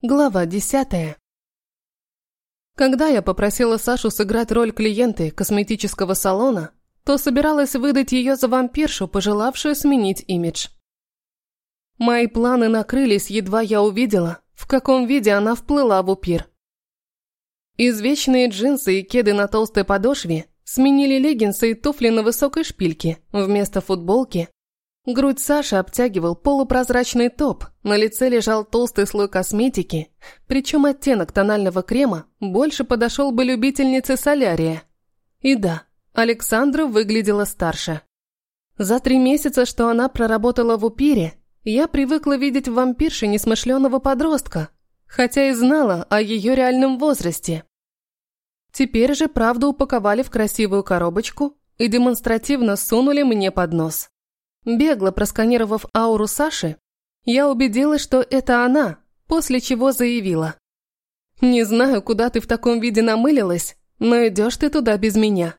Глава десятая. Когда я попросила Сашу сыграть роль клиенты косметического салона, то собиралась выдать ее за вампиршу, пожелавшую сменить имидж. Мои планы накрылись, едва я увидела, в каком виде она вплыла в упир. Извечные джинсы и кеды на толстой подошве сменили леггинсы и туфли на высокой шпильке вместо футболки Грудь Саши обтягивал полупрозрачный топ, на лице лежал толстый слой косметики, причем оттенок тонального крема больше подошел бы любительнице солярия. И да, Александра выглядела старше. За три месяца, что она проработала в Упире, я привыкла видеть в вампирше несмышленого подростка, хотя и знала о ее реальном возрасте. Теперь же правду упаковали в красивую коробочку и демонстративно сунули мне под нос. Бегло просканировав ауру Саши, я убедилась, что это она, после чего заявила. «Не знаю, куда ты в таком виде намылилась, но идешь ты туда без меня».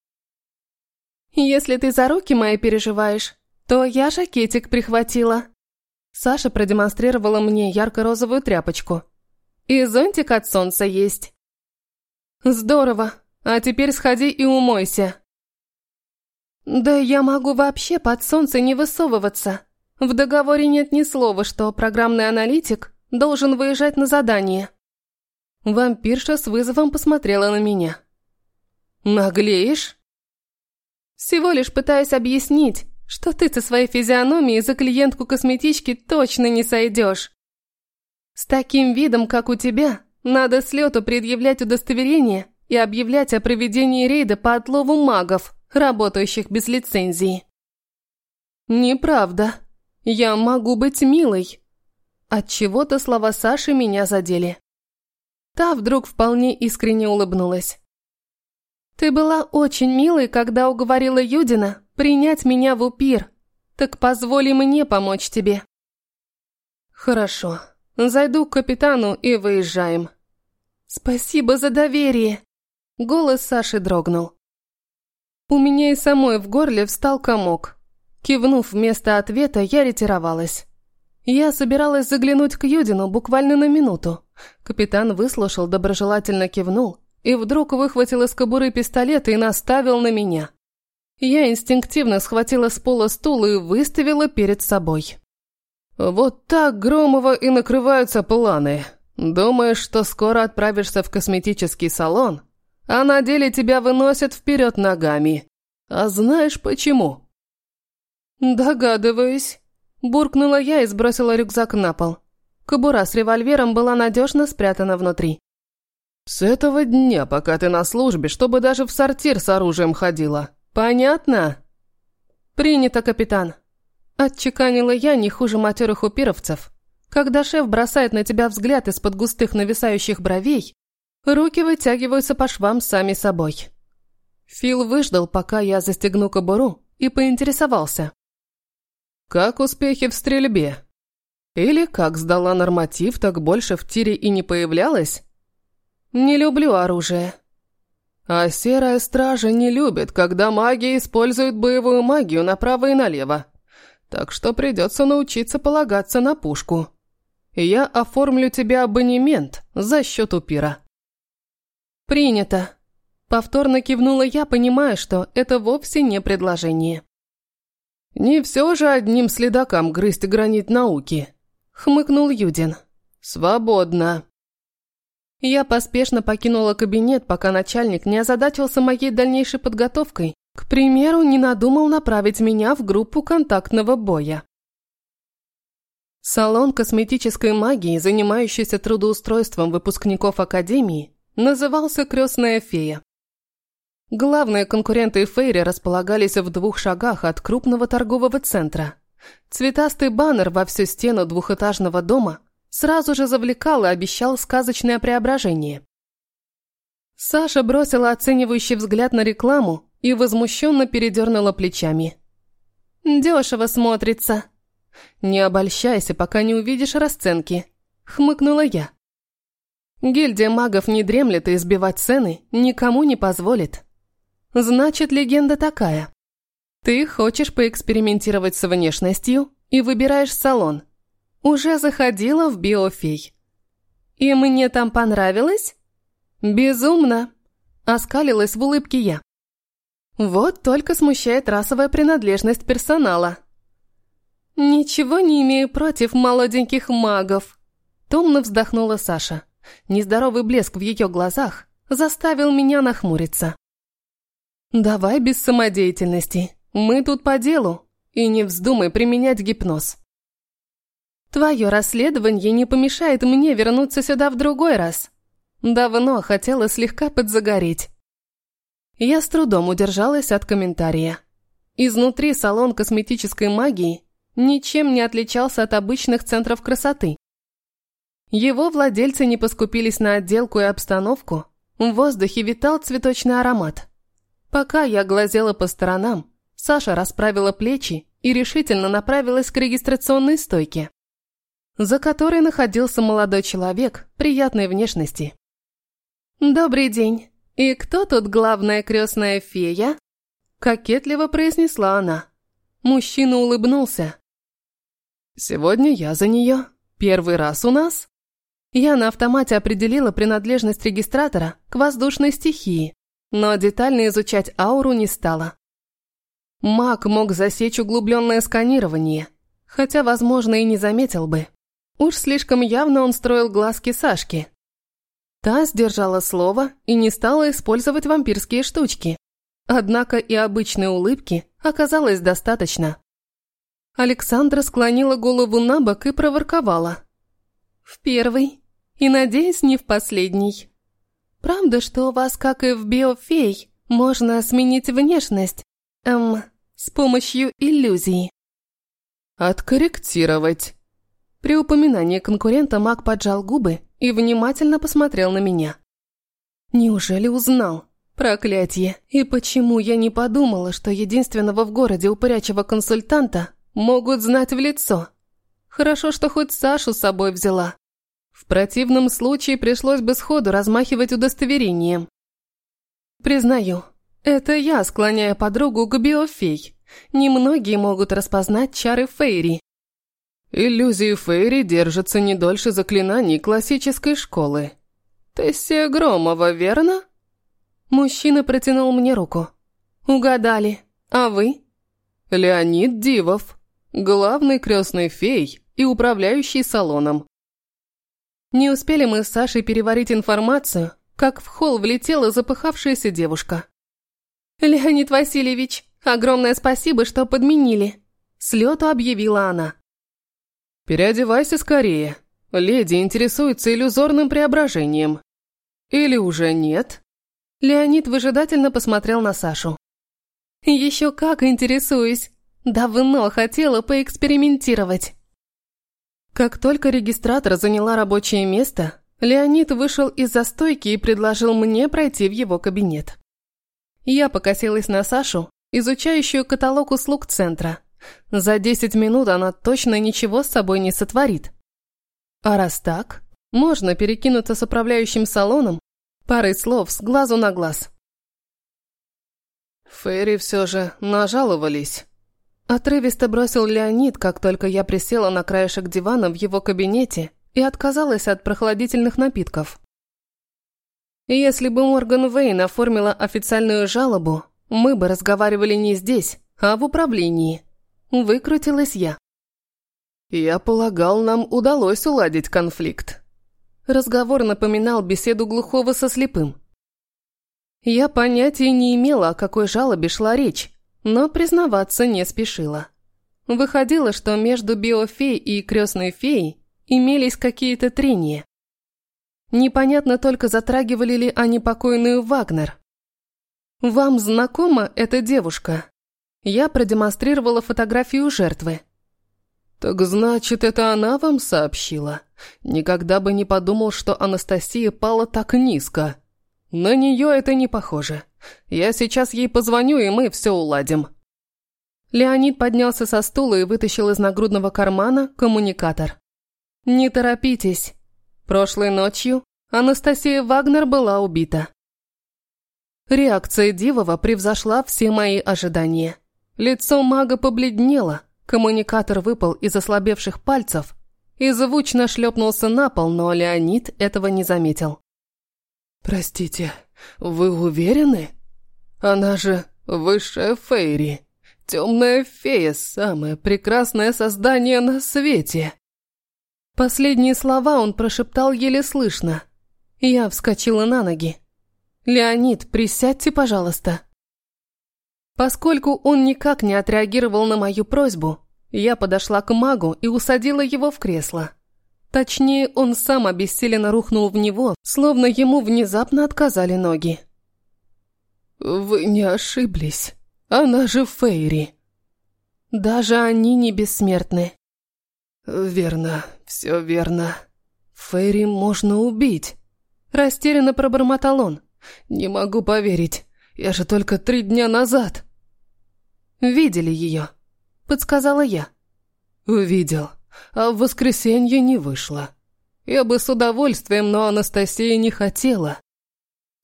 «Если ты за руки мои переживаешь, то я жакетик прихватила». Саша продемонстрировала мне ярко-розовую тряпочку. «И зонтик от солнца есть». «Здорово, а теперь сходи и умойся». «Да я могу вообще под солнце не высовываться. В договоре нет ни слова, что программный аналитик должен выезжать на задание». Вампирша с вызовом посмотрела на меня. «Наглеешь?» «Всего лишь пытаюсь объяснить, что ты со своей физиономией за клиентку косметички точно не сойдешь. С таким видом, как у тебя, надо с лету предъявлять удостоверение и объявлять о проведении рейда по отлову магов» работающих без лицензии. Неправда. Я могу быть милой. От чего-то слова Саши меня задели. Та вдруг вполне искренне улыбнулась. Ты была очень милой, когда уговорила Юдина принять меня в упир. Так позволи мне помочь тебе. Хорошо. Зайду к капитану и выезжаем. Спасибо за доверие. Голос Саши дрогнул. У меня и самой в горле встал комок. Кивнув вместо ответа, я ретировалась. Я собиралась заглянуть к Юдину буквально на минуту. Капитан выслушал, доброжелательно кивнул и вдруг выхватил из кобуры пистолет и наставил на меня. Я инстинктивно схватила с пола стул и выставила перед собой. «Вот так Громова и накрываются планы. Думаешь, что скоро отправишься в косметический салон, а на деле тебя выносят вперед ногами. А знаешь почему?» «Догадываюсь», – буркнула я и сбросила рюкзак на пол. Кобура с револьвером была надежно спрятана внутри. «С этого дня, пока ты на службе, чтобы даже в сортир с оружием ходила. Понятно?» «Принято, капитан», – отчеканила я не хуже матерых упировцев. Когда шеф бросает на тебя взгляд из-под густых нависающих бровей, Руки вытягиваются по швам сами собой. Фил выждал, пока я застегну кобуру, и поинтересовался. «Как успехи в стрельбе? Или как сдала норматив, так больше в тире и не появлялась?» «Не люблю оружие». «А серая стража не любит, когда маги используют боевую магию направо и налево. Так что придется научиться полагаться на пушку. Я оформлю тебе абонемент за счет упира». «Принято!» Повторно кивнула я, понимая, что это вовсе не предложение. «Не все же одним следакам грызть гранит науки», — хмыкнул Юдин. «Свободно». Я поспешно покинула кабинет, пока начальник не озадачился моей дальнейшей подготовкой. К примеру, не надумал направить меня в группу контактного боя. Салон косметической магии, занимающийся трудоустройством выпускников Академии, назывался «Крестная фея». Главные конкуренты Фейри располагались в двух шагах от крупного торгового центра. Цветастый баннер во всю стену двухэтажного дома сразу же завлекал и обещал сказочное преображение. Саша бросила оценивающий взгляд на рекламу и возмущенно передернула плечами. «Дешево смотрится». «Не обольщайся, пока не увидишь расценки», — хмыкнула я. Гильдия магов не дремлет и избивать цены никому не позволит. Значит, легенда такая. Ты хочешь поэкспериментировать с внешностью и выбираешь салон. Уже заходила в биофей. «И мне там понравилось?» «Безумно!» – оскалилась в улыбке я. Вот только смущает расовая принадлежность персонала. «Ничего не имею против молоденьких магов», – томно вздохнула Саша. Нездоровый блеск в ее глазах заставил меня нахмуриться. «Давай без самодеятельности. Мы тут по делу. И не вздумай применять гипноз». «Твое расследование не помешает мне вернуться сюда в другой раз. Давно хотела слегка подзагореть». Я с трудом удержалась от комментария. Изнутри салон косметической магии ничем не отличался от обычных центров красоты. Его владельцы не поскупились на отделку и обстановку, в воздухе витал цветочный аромат. Пока я глазела по сторонам, Саша расправила плечи и решительно направилась к регистрационной стойке, за которой находился молодой человек приятной внешности. «Добрый день. И кто тут главная крестная фея?» Кокетливо произнесла она. Мужчина улыбнулся. «Сегодня я за нее. Первый раз у нас?» Я на автомате определила принадлежность регистратора к воздушной стихии, но детально изучать ауру не стала. Маг мог засечь углубленное сканирование, хотя, возможно, и не заметил бы. Уж слишком явно он строил глазки Сашки. Та сдержала слово и не стала использовать вампирские штучки. Однако и обычной улыбки оказалось достаточно. Александра склонила голову на бок и проворковала. «В первый. И, надеюсь, не в последний. Правда, что у вас, как и в биофей, можно сменить внешность, эм, с помощью иллюзии?» «Откорректировать». При упоминании конкурента маг поджал губы и внимательно посмотрел на меня. «Неужели узнал?» Проклятье. И почему я не подумала, что единственного в городе упырячего консультанта могут знать в лицо? Хорошо, что хоть Сашу с собой взяла. В противном случае пришлось бы сходу размахивать удостоверением. Признаю, это я склоняю подругу к биофей. Немногие могут распознать чары Фейри. Иллюзии Фейри держатся не дольше заклинаний классической школы. Тессия Громова, верно? Мужчина протянул мне руку. Угадали. А вы? Леонид Дивов, главный крестный фей и управляющий салоном. Не успели мы с Сашей переварить информацию, как в холл влетела запыхавшаяся девушка. «Леонид Васильевич, огромное спасибо, что подменили», – с лету объявила она. «Переодевайся скорее. Леди интересуется иллюзорным преображением. Или уже нет?» Леонид выжидательно посмотрел на Сашу. «Еще как интересуюсь. Давно хотела поэкспериментировать». Как только регистратор заняла рабочее место, Леонид вышел из застойки и предложил мне пройти в его кабинет. Я покосилась на Сашу, изучающую каталог услуг центра. За 10 минут она точно ничего с собой не сотворит. А раз так, можно перекинуться с управляющим салоном парой слов с глазу на глаз. Фейри все же нажаловались. Отрывисто бросил Леонид, как только я присела на краешек дивана в его кабинете и отказалась от прохладительных напитков. Если бы Морган Вейн оформила официальную жалобу, мы бы разговаривали не здесь, а в управлении. Выкрутилась я. Я полагал, нам удалось уладить конфликт. Разговор напоминал беседу глухого со слепым. Я понятия не имела, о какой жалобе шла речь, но признаваться не спешила. Выходило, что между биофей и крестной феей имелись какие-то трения. Непонятно только, затрагивали ли они покойную Вагнер. «Вам знакома эта девушка?» Я продемонстрировала фотографию жертвы. «Так значит, это она вам сообщила? Никогда бы не подумал, что Анастасия пала так низко. На нее это не похоже. Я сейчас ей позвоню, и мы все уладим». Леонид поднялся со стула и вытащил из нагрудного кармана коммуникатор. «Не торопитесь. Прошлой ночью Анастасия Вагнер была убита». Реакция Дивова превзошла все мои ожидания. Лицо мага побледнело, коммуникатор выпал из ослабевших пальцев, и звучно шлепнулся на пол, но Леонид этого не заметил. «Простите, вы уверены? Она же высшая Фейри, темная фея, самое прекрасное создание на свете!» Последние слова он прошептал еле слышно. Я вскочила на ноги. «Леонид, присядьте, пожалуйста». Поскольку он никак не отреагировал на мою просьбу, я подошла к магу и усадила его в кресло. Точнее, он сам обессиленно рухнул в него, словно ему внезапно отказали ноги. «Вы не ошиблись. Она же Фейри». «Даже они не бессмертны». «Верно, все верно. Фейри можно убить». Растерянно пробормотал он. «Не могу поверить. Я же только три дня назад». «Видели ее?» Подсказала я. «Увидел а в воскресенье не вышло. Я бы с удовольствием, но Анастасия не хотела.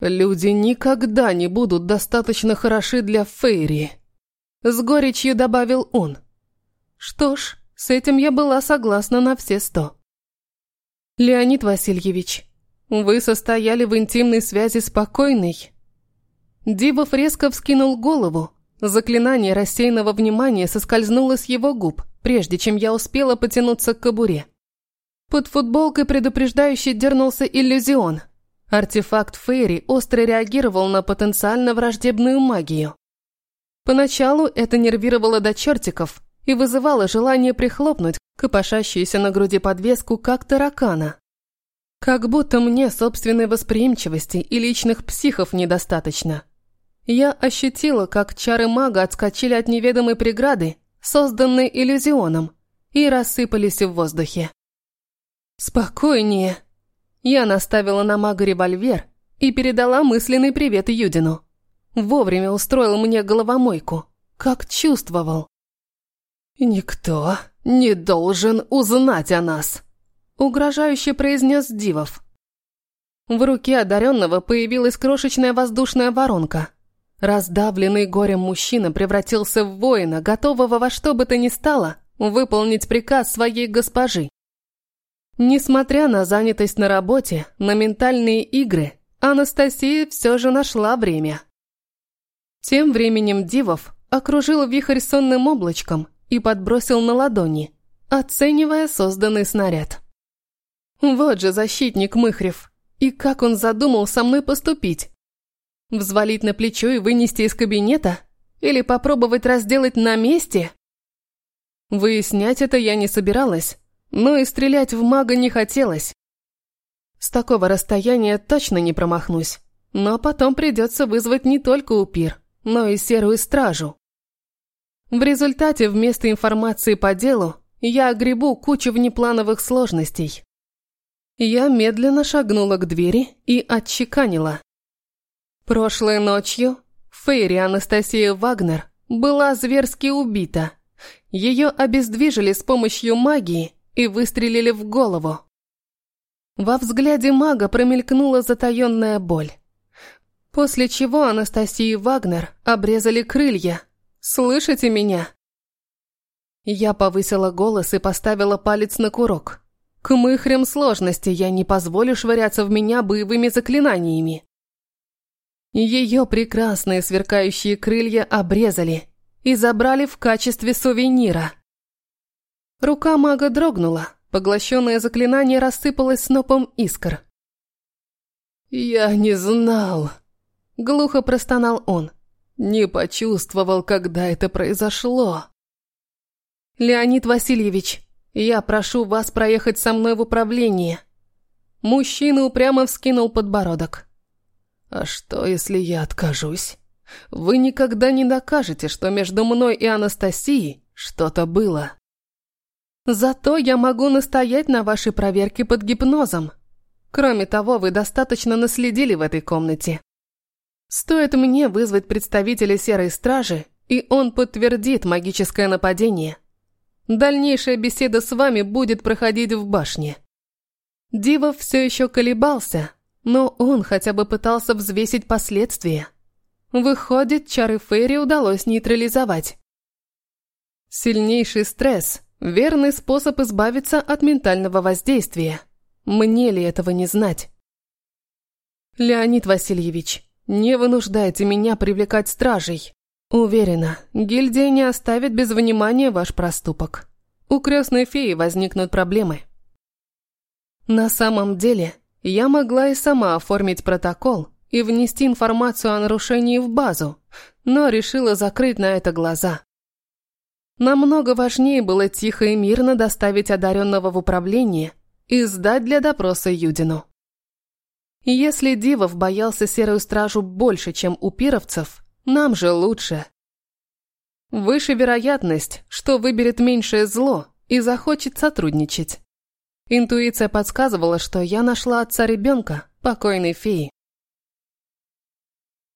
Люди никогда не будут достаточно хороши для Фейри. С горечью добавил он. Что ж, с этим я была согласна на все сто. Леонид Васильевич, вы состояли в интимной связи с покойной? Дивов резко вскинул голову. Заклинание рассеянного внимания соскользнуло с его губ – прежде чем я успела потянуться к кобуре. Под футболкой предупреждающе дернулся иллюзион. Артефакт Фейри остро реагировал на потенциально враждебную магию. Поначалу это нервировало до чертиков и вызывало желание прихлопнуть копошащуюся на груди подвеску, как таракана. Как будто мне собственной восприимчивости и личных психов недостаточно. Я ощутила, как чары мага отскочили от неведомой преграды созданные иллюзионом, и рассыпались в воздухе. «Спокойнее!» Я наставила на мага револьвер и передала мысленный привет Юдину. Вовремя устроил мне головомойку, как чувствовал. «Никто не должен узнать о нас», — угрожающе произнес Дивов. В руке одаренного появилась крошечная воздушная воронка — Раздавленный горем мужчина превратился в воина, готового во что бы то ни стало выполнить приказ своей госпожи. Несмотря на занятость на работе, на ментальные игры, Анастасия все же нашла время. Тем временем Дивов окружил вихрь сонным облачком и подбросил на ладони, оценивая созданный снаряд. Вот же защитник Мыхрев. И как он задумал со мной поступить? Взвалить на плечо и вынести из кабинета? Или попробовать разделать на месте? Выяснять это я не собиралась, но и стрелять в мага не хотелось. С такого расстояния точно не промахнусь, но потом придется вызвать не только упир, но и серую стражу. В результате вместо информации по делу я огребу кучу внеплановых сложностей. Я медленно шагнула к двери и отчеканила. Прошлой ночью Фейри Анастасия Вагнер была зверски убита. Ее обездвижили с помощью магии и выстрелили в голову. Во взгляде мага промелькнула затаенная боль. После чего Анастасии Вагнер обрезали крылья. «Слышите меня?» Я повысила голос и поставила палец на курок. К мыхрям сложности я не позволю швыряться в меня боевыми заклинаниями. Ее прекрасные сверкающие крылья обрезали и забрали в качестве сувенира. Рука мага дрогнула, поглощенное заклинание рассыпалось снопом искр. «Я не знал», — глухо простонал он. «Не почувствовал, когда это произошло». «Леонид Васильевич, я прошу вас проехать со мной в управление». Мужчина упрямо вскинул подбородок. «А что, если я откажусь? Вы никогда не докажете, что между мной и Анастасией что-то было». «Зато я могу настоять на вашей проверке под гипнозом. Кроме того, вы достаточно наследили в этой комнате. Стоит мне вызвать представителя Серой Стражи, и он подтвердит магическое нападение. Дальнейшая беседа с вами будет проходить в башне». Дивов все еще колебался, но он хотя бы пытался взвесить последствия. Выходит, чары Фейри удалось нейтрализовать. Сильнейший стресс Верный способ избавиться от ментального воздействия. Мне ли этого не знать? Леонид Васильевич, не вынуждайте меня привлекать стражей. Уверена, гильдия не оставит без внимания ваш проступок. У крестной феи возникнут проблемы. На самом деле, я могла и сама оформить протокол и внести информацию о нарушении в базу, но решила закрыть на это глаза. Намного важнее было тихо и мирно доставить одаренного в управление и сдать для допроса Юдину. Если Дивов боялся серую стражу больше, чем у пировцев, нам же лучше. Выше вероятность, что выберет меньшее зло и захочет сотрудничать. Интуиция подсказывала, что я нашла отца ребенка, покойной феи.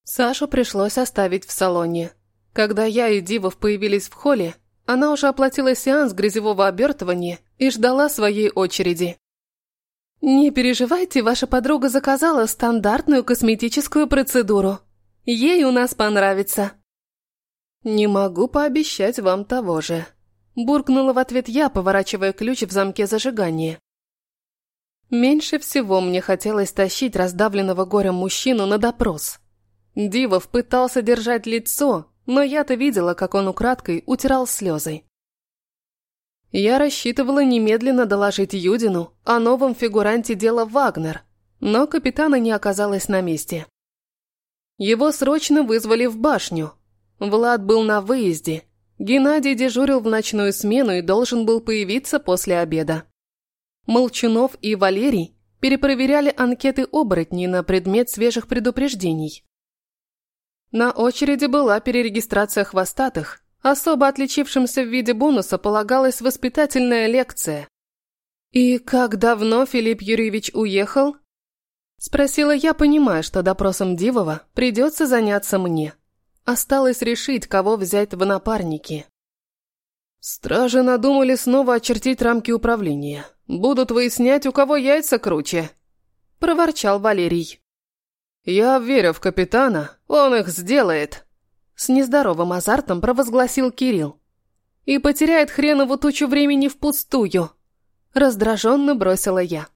Сашу пришлось оставить в салоне. Когда я и Дивов появились в холле, она уже оплатила сеанс грязевого обертывания и ждала своей очереди. «Не переживайте, ваша подруга заказала стандартную косметическую процедуру. Ей у нас понравится». «Не могу пообещать вам того же», – буркнула в ответ я, поворачивая ключ в замке зажигания. Меньше всего мне хотелось тащить раздавленного горем мужчину на допрос. Дивов пытался держать лицо, но я-то видела, как он украдкой утирал слезы. Я рассчитывала немедленно доложить Юдину о новом фигуранте дела Вагнер, но капитана не оказалось на месте. Его срочно вызвали в башню. Влад был на выезде. Геннадий дежурил в ночную смену и должен был появиться после обеда. Молчунов и Валерий перепроверяли анкеты оборотней на предмет свежих предупреждений. На очереди была перерегистрация хвостатых. Особо отличившимся в виде бонуса полагалась воспитательная лекция. «И как давно Филипп Юрьевич уехал?» Спросила я, понимая, что допросом Дивова придется заняться мне. Осталось решить, кого взять в напарники. Стражи надумали снова очертить рамки управления. Будут выяснять, у кого яйца круче. Проворчал Валерий. «Я верю в капитана, он их сделает!» С нездоровым азартом провозгласил Кирилл. «И потеряет хренову тучу времени впустую!» Раздраженно бросила я.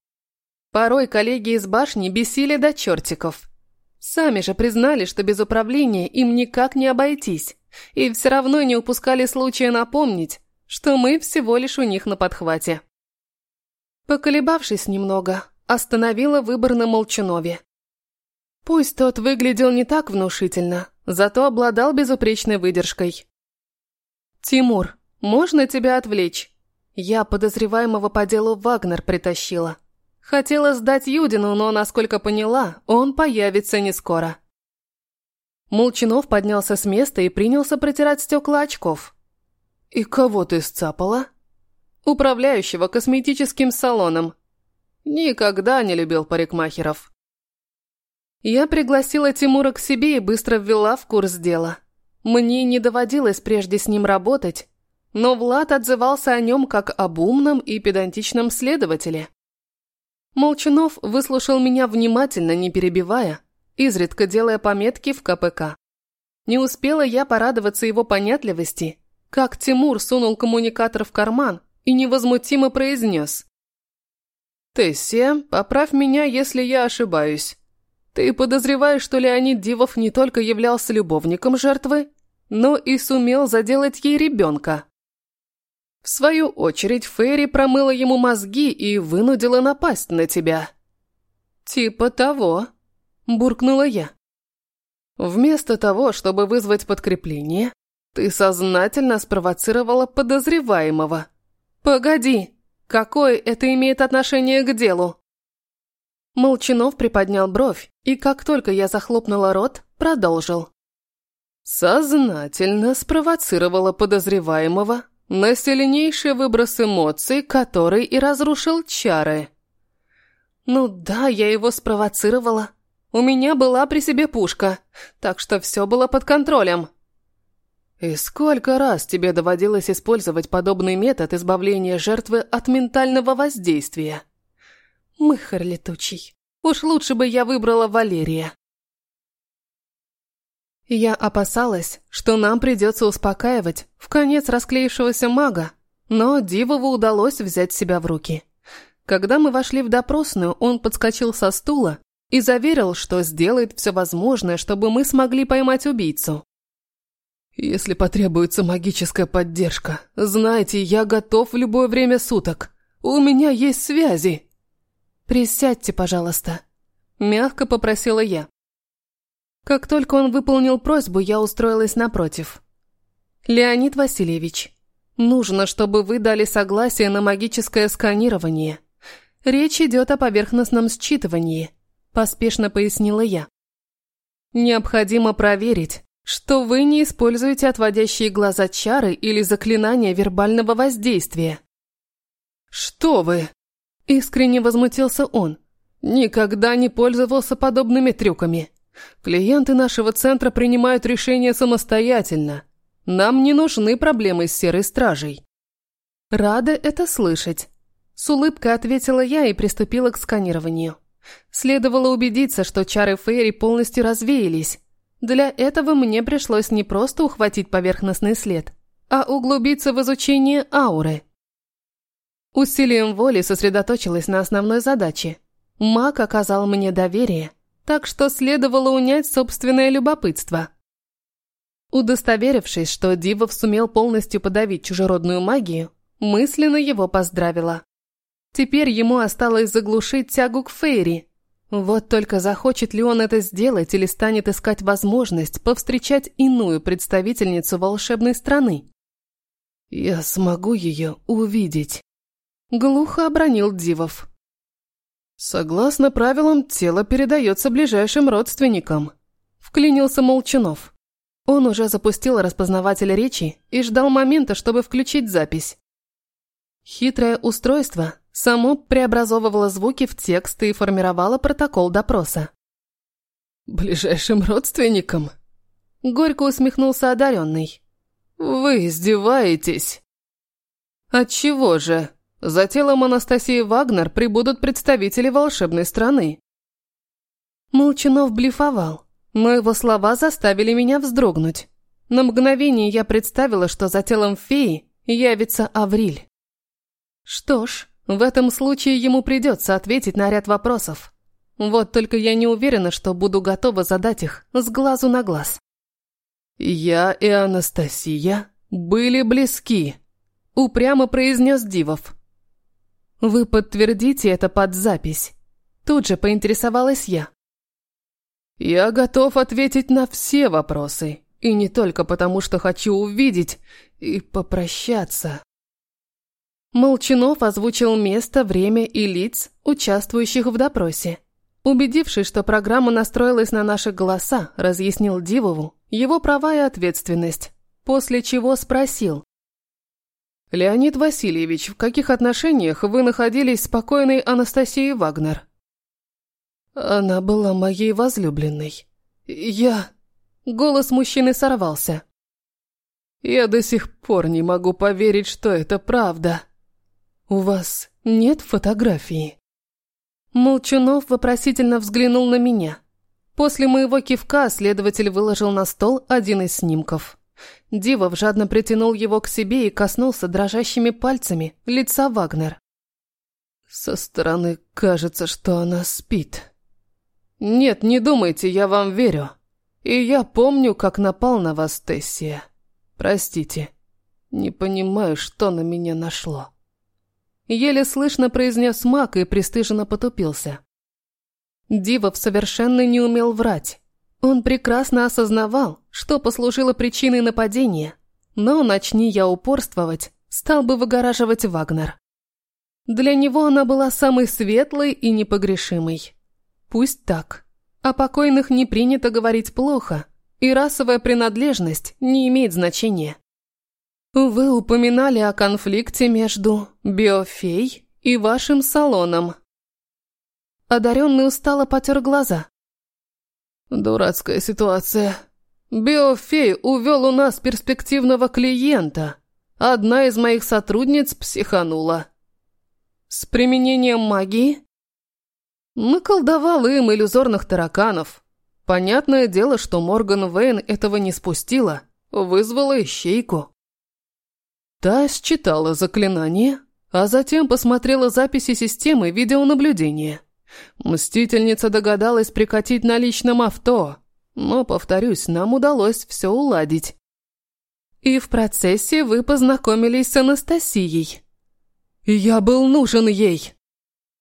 Порой коллеги из башни бесили до чертиков. Сами же признали, что без управления им никак не обойтись, и все равно не упускали случая напомнить, что мы всего лишь у них на подхвате. Поколебавшись немного, остановила выбор на Молчунове. Пусть тот выглядел не так внушительно, зато обладал безупречной выдержкой. «Тимур, можно тебя отвлечь?» Я подозреваемого по делу Вагнер притащила. Хотела сдать Юдину, но, насколько поняла, он появится не скоро. Молчанов поднялся с места и принялся протирать стекла очков. «И кого ты сцапала?» «Управляющего косметическим салоном. Никогда не любил парикмахеров». Я пригласила Тимура к себе и быстро ввела в курс дела. Мне не доводилось прежде с ним работать, но Влад отзывался о нем как об умном и педантичном следователе. Молчанов выслушал меня внимательно, не перебивая, изредка делая пометки в КПК. Не успела я порадоваться его понятливости, как Тимур сунул коммуникатор в карман и невозмутимо произнес. «Тессия, поправь меня, если я ошибаюсь. Ты подозреваешь, что Леонид Дивов не только являлся любовником жертвы, но и сумел заделать ей ребенка. В свою очередь Ферри промыла ему мозги и вынудила напасть на тебя. «Типа того», – буркнула я. «Вместо того, чтобы вызвать подкрепление, ты сознательно спровоцировала подозреваемого. Погоди, какое это имеет отношение к делу?» Молчанов приподнял бровь, и как только я захлопнула рот, продолжил. Сознательно спровоцировала подозреваемого на сильнейший выброс эмоций, который и разрушил чары. Ну да, я его спровоцировала. У меня была при себе пушка, так что все было под контролем. И сколько раз тебе доводилось использовать подобный метод избавления жертвы от ментального воздействия? Мыхар летучий. Уж лучше бы я выбрала Валерия. Я опасалась, что нам придется успокаивать в конец расклеившегося мага, Но Дивову удалось взять себя в руки. Когда мы вошли в допросную, он подскочил со стула и заверил, что сделает все возможное, чтобы мы смогли поймать убийцу. «Если потребуется магическая поддержка, знайте, я готов в любое время суток. У меня есть связи». «Присядьте, пожалуйста», – мягко попросила я. Как только он выполнил просьбу, я устроилась напротив. «Леонид Васильевич, нужно, чтобы вы дали согласие на магическое сканирование. Речь идет о поверхностном считывании», – поспешно пояснила я. «Необходимо проверить, что вы не используете отводящие глаза чары или заклинания вербального воздействия». «Что вы?» – искренне возмутился он. «Никогда не пользовался подобными трюками». Клиенты нашего центра принимают решения самостоятельно. Нам не нужны проблемы с серой стражей. Рада это слышать. С улыбкой ответила я и приступила к сканированию. Следовало убедиться, что чары Фейри полностью развеялись. Для этого мне пришлось не просто ухватить поверхностный след, а углубиться в изучение ауры. Усилием воли сосредоточилась на основной задаче. Маг оказал мне доверие – так что следовало унять собственное любопытство. Удостоверившись, что Дивов сумел полностью подавить чужеродную магию, мысленно его поздравила. Теперь ему осталось заглушить тягу к Фейри. Вот только захочет ли он это сделать или станет искать возможность повстречать иную представительницу волшебной страны. «Я смогу ее увидеть», — глухо обронил Дивов. «Согласно правилам, тело передается ближайшим родственникам», – вклинился Молчанов. Он уже запустил распознаватель речи и ждал момента, чтобы включить запись. Хитрое устройство само преобразовывало звуки в тексты и формировало протокол допроса. «Ближайшим родственникам?» Горько усмехнулся одаренный. «Вы издеваетесь?» «Отчего же?» За телом Анастасии Вагнер прибудут представители волшебной страны. Молчанов блефовал, но его слова заставили меня вздрогнуть. На мгновение я представила, что за телом феи явится Авриль. Что ж, в этом случае ему придется ответить на ряд вопросов. Вот только я не уверена, что буду готова задать их с глазу на глаз. «Я и Анастасия были близки», — упрямо произнес Дивов. «Вы подтвердите это под запись?» Тут же поинтересовалась я. «Я готов ответить на все вопросы, и не только потому, что хочу увидеть и попрощаться». Молчанов озвучил место, время и лиц, участвующих в допросе. Убедившись, что программа настроилась на наши голоса, разъяснил Дивову его права и ответственность, после чего спросил. «Леонид Васильевич, в каких отношениях вы находились с покойной Анастасией Вагнер?» «Она была моей возлюбленной. Я...» Голос мужчины сорвался. «Я до сих пор не могу поверить, что это правда. У вас нет фотографии?» Молчунов вопросительно взглянул на меня. После моего кивка следователь выложил на стол один из снимков. Дивов жадно притянул его к себе и коснулся дрожащими пальцами лица Вагнер. «Со стороны кажется, что она спит». «Нет, не думайте, я вам верю. И я помню, как напал на вас Тессия. Простите, не понимаю, что на меня нашло». Еле слышно произнес маг и пристыженно потупился. Дивов совершенно не умел врать. Он прекрасно осознавал, что послужило причиной нападения, но начни я упорствовать, стал бы выгораживать Вагнер. Для него она была самой светлой и непогрешимой. Пусть так. О покойных не принято говорить плохо, и расовая принадлежность не имеет значения. Вы упоминали о конфликте между Биофей и вашим салоном. Одаренный устало потер глаза. Дурацкая ситуация. Биофей увел у нас перспективного клиента. Одна из моих сотрудниц психанула. С применением магии? Наколдовал им иллюзорных тараканов. Понятное дело, что Морган Вейн этого не спустила, вызвала ищейку. Та считала заклинание, а затем посмотрела записи системы видеонаблюдения. Мстительница догадалась прикатить на личном авто, но, повторюсь, нам удалось все уладить. И в процессе вы познакомились с Анастасией. Я был нужен ей.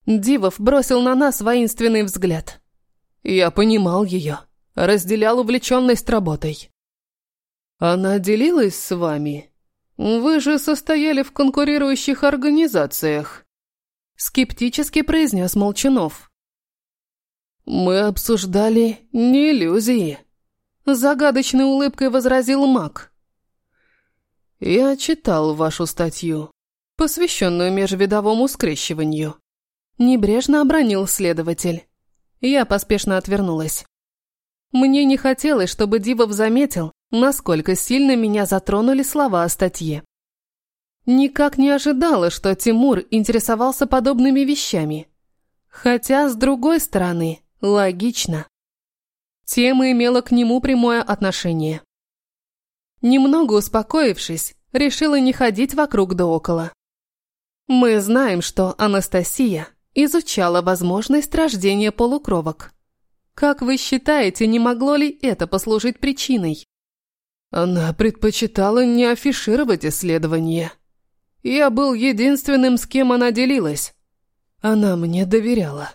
Дивов бросил на нас воинственный взгляд. Я понимал ее, разделял увлеченность работой. Она делилась с вами? Вы же состояли в конкурирующих организациях. Скептически произнес Молчанов. Мы обсуждали не иллюзии. Загадочной улыбкой возразил маг. Я читал вашу статью, посвященную межвидовому скрещиванию. Небрежно обронил следователь. Я поспешно отвернулась. Мне не хотелось, чтобы Дивов заметил, насколько сильно меня затронули слова о статье. Никак не ожидала, что Тимур интересовался подобными вещами. Хотя, с другой стороны, логично. Тема имела к нему прямое отношение. Немного успокоившись, решила не ходить вокруг да около. Мы знаем, что Анастасия изучала возможность рождения полукровок. Как вы считаете, не могло ли это послужить причиной? Она предпочитала не афишировать исследование. Я был единственным, с кем она делилась. Она мне доверяла,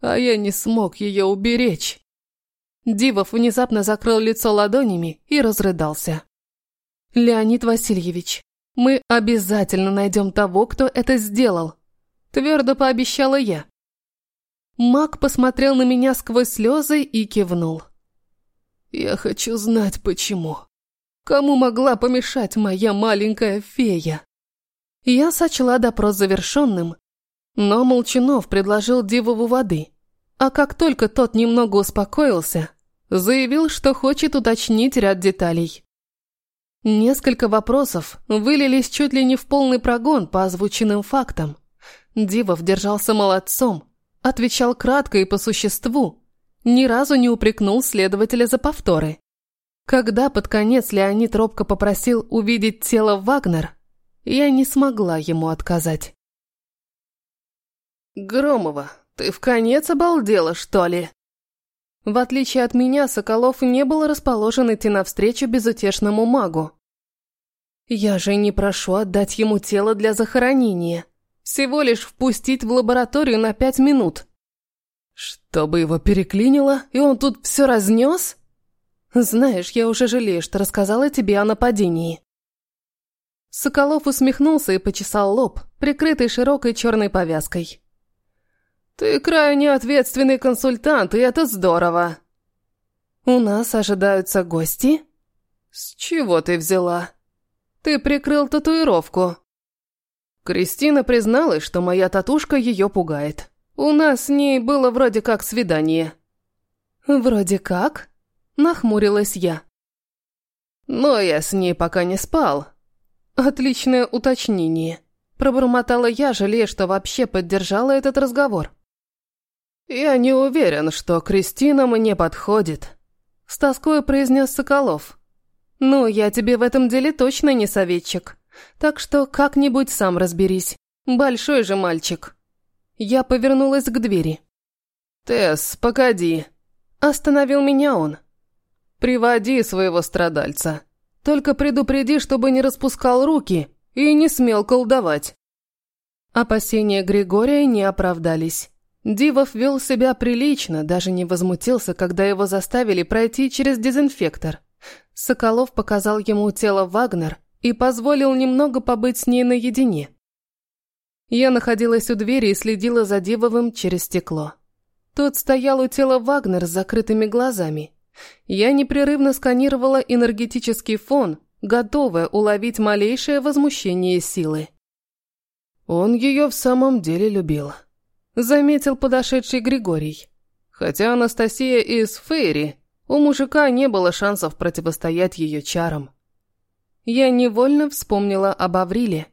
а я не смог ее уберечь. Дивов внезапно закрыл лицо ладонями и разрыдался. «Леонид Васильевич, мы обязательно найдем того, кто это сделал», твердо пообещала я. Мак посмотрел на меня сквозь слезы и кивнул. «Я хочу знать, почему. Кому могла помешать моя маленькая фея?» Я сочла допрос завершенным, но Молчанов предложил Дивову воды, а как только тот немного успокоился, заявил, что хочет уточнить ряд деталей. Несколько вопросов вылились чуть ли не в полный прогон по озвученным фактам. Дивов держался молодцом, отвечал кратко и по существу, ни разу не упрекнул следователя за повторы. Когда под конец Леонид робко попросил увидеть тело Вагнер, я не смогла ему отказать. «Громова, ты в конец обалдела, что ли?» В отличие от меня, Соколов не был расположен идти навстречу безутешному магу. Я же не прошу отдать ему тело для захоронения. Всего лишь впустить в лабораторию на пять минут. Чтобы его переклинило, и он тут все разнес? Знаешь, я уже жалею, что рассказала тебе о нападении. Соколов усмехнулся и почесал лоб, прикрытый широкой черной повязкой. «Ты крайне ответственный консультант, и это здорово!» «У нас ожидаются гости?» «С чего ты взяла?» «Ты прикрыл татуировку». Кристина призналась, что моя татушка ее пугает. У нас с ней было вроде как свидание. «Вроде как?» – нахмурилась я. «Но я с ней пока не спал». «Отличное уточнение», – пробормотала я, жалея, что вообще поддержала этот разговор. «Я не уверен, что Кристина мне подходит», — с тоской произнес Соколов. «Ну, я тебе в этом деле точно не советчик. Так что как-нибудь сам разберись. Большой же мальчик». Я повернулась к двери. «Тесс, погоди», — остановил меня он. «Приводи своего страдальца. Только предупреди, чтобы не распускал руки и не смел колдовать». Опасения Григория не оправдались. Дивов вел себя прилично, даже не возмутился, когда его заставили пройти через дезинфектор. Соколов показал ему тело Вагнер и позволил немного побыть с ней наедине. Я находилась у двери и следила за Дивовым через стекло. Тот стоял у тела Вагнер с закрытыми глазами. Я непрерывно сканировала энергетический фон, готовая уловить малейшее возмущение силы. Он ее в самом деле любил заметил подошедший Григорий. Хотя Анастасия из Фейри, у мужика не было шансов противостоять ее чарам. Я невольно вспомнила об Авриле.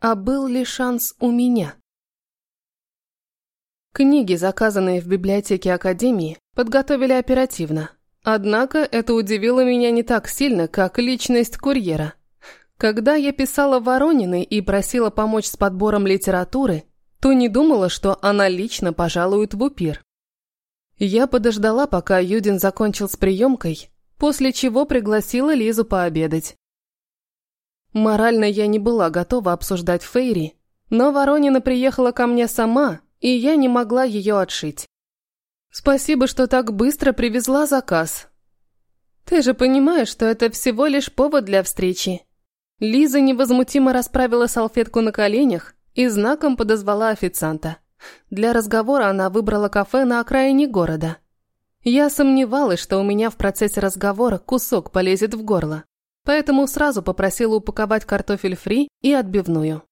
А был ли шанс у меня? Книги, заказанные в библиотеке Академии, подготовили оперативно. Однако это удивило меня не так сильно, как личность курьера. Когда я писала Ворониной и просила помочь с подбором литературы, то не думала, что она лично пожалует в упир. Я подождала, пока Юдин закончил с приемкой, после чего пригласила Лизу пообедать. Морально я не была готова обсуждать Фейри, но Воронина приехала ко мне сама, и я не могла ее отшить. Спасибо, что так быстро привезла заказ. Ты же понимаешь, что это всего лишь повод для встречи. Лиза невозмутимо расправила салфетку на коленях и знаком подозвала официанта. Для разговора она выбрала кафе на окраине города. Я сомневалась, что у меня в процессе разговора кусок полезет в горло, поэтому сразу попросила упаковать картофель фри и отбивную.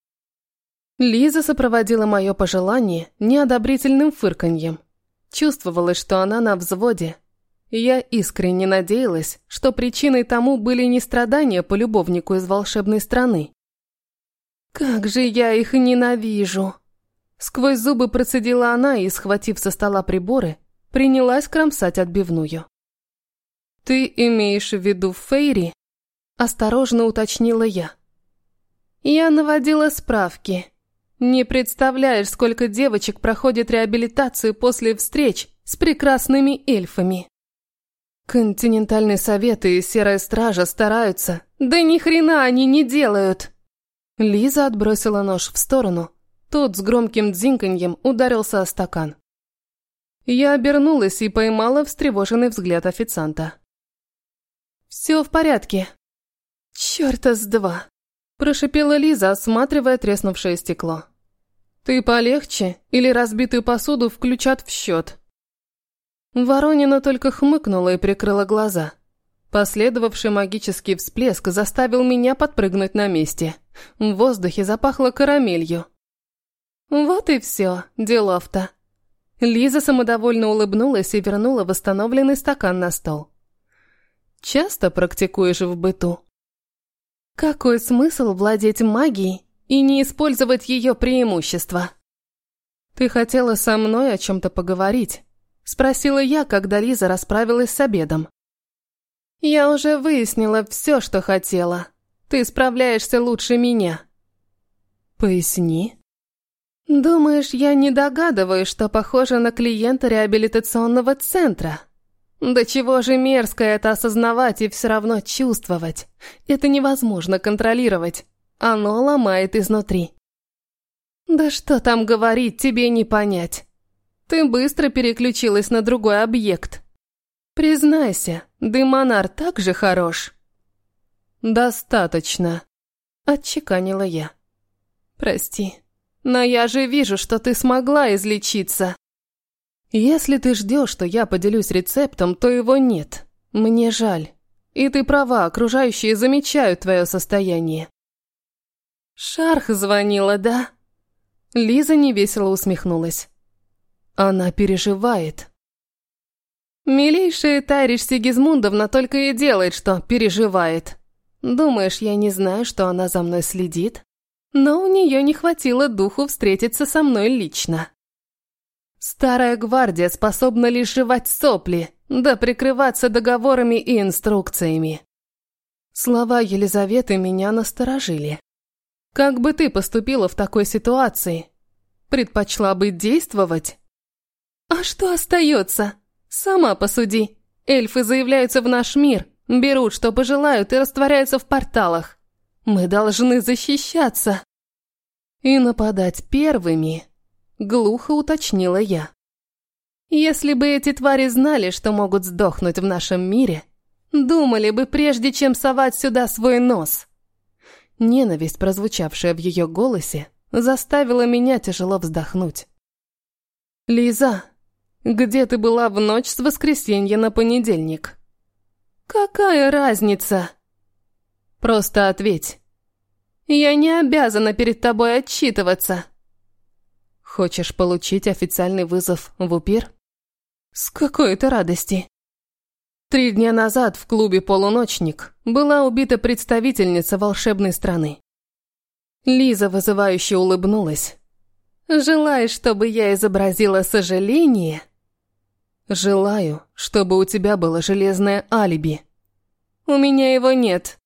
Лиза сопроводила мое пожелание неодобрительным фырканьем. Чувствовалось, что она на взводе. Я искренне надеялась, что причиной тому были не страдания по любовнику из волшебной страны, «Как же я их ненавижу!» Сквозь зубы процедила она и, схватив со стола приборы, принялась кромсать отбивную. «Ты имеешь в виду Фейри?» Осторожно уточнила я. Я наводила справки. Не представляешь, сколько девочек проходит реабилитацию после встреч с прекрасными эльфами. Континентальный совет и Серая Стража стараются. Да ни хрена они не делают. Лиза отбросила нож в сторону. Тот с громким дзинканьем ударился о стакан. Я обернулась и поймала встревоженный взгляд официанта. «Все в порядке». «Чёрта с два», – прошипела Лиза, осматривая треснувшее стекло. «Ты полегче, или разбитую посуду включат в счет?» Воронина только хмыкнула и прикрыла глаза. Последовавший магический всплеск заставил меня подпрыгнуть на месте. В воздухе запахло карамелью. Вот и все, делов-то. Лиза самодовольно улыбнулась и вернула восстановленный стакан на стол. Часто практикуешь в быту? Какой смысл владеть магией и не использовать ее преимущества? Ты хотела со мной о чем-то поговорить? Спросила я, когда Лиза расправилась с обедом. «Я уже выяснила все, что хотела. Ты справляешься лучше меня». «Поясни». «Думаешь, я не догадываюсь, что похожа на клиента реабилитационного центра?» «Да чего же мерзко это осознавать и все равно чувствовать. Это невозможно контролировать. Оно ломает изнутри». «Да что там говорить, тебе не понять. Ты быстро переключилась на другой объект». «Признайся, Дымонар так же хорош?» «Достаточно», — отчеканила я. «Прости, но я же вижу, что ты смогла излечиться». «Если ты ждешь, что я поделюсь рецептом, то его нет. Мне жаль. И ты права, окружающие замечают твое состояние». «Шарх звонила, да?» Лиза невесело усмехнулась. «Она переживает». Милейшая Тариш Сигизмундовна только и делает, что переживает. Думаешь, я не знаю, что она за мной следит? Но у нее не хватило духу встретиться со мной лично. Старая гвардия способна лишь жевать сопли, да прикрываться договорами и инструкциями. Слова Елизаветы меня насторожили. Как бы ты поступила в такой ситуации? Предпочла бы действовать? А что остается? «Сама посуди. Эльфы заявляются в наш мир, берут, что пожелают, и растворяются в порталах. Мы должны защищаться». «И нападать первыми», — глухо уточнила я. «Если бы эти твари знали, что могут сдохнуть в нашем мире, думали бы, прежде чем совать сюда свой нос». Ненависть, прозвучавшая в ее голосе, заставила меня тяжело вздохнуть. «Лиза, где ты была в ночь с воскресенья на понедельник? Какая разница? Просто ответь. Я не обязана перед тобой отчитываться. Хочешь получить официальный вызов в УПИР? С какой-то радости. Три дня назад в клубе «Полуночник» была убита представительница волшебной страны. Лиза вызывающе улыбнулась. «Желаешь, чтобы я изобразила сожаление?» Желаю, чтобы у тебя было железное алиби. У меня его нет.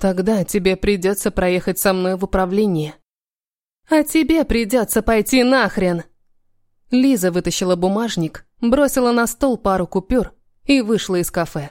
Тогда тебе придется проехать со мной в управление. А тебе придется пойти нахрен. Лиза вытащила бумажник, бросила на стол пару купюр и вышла из кафе.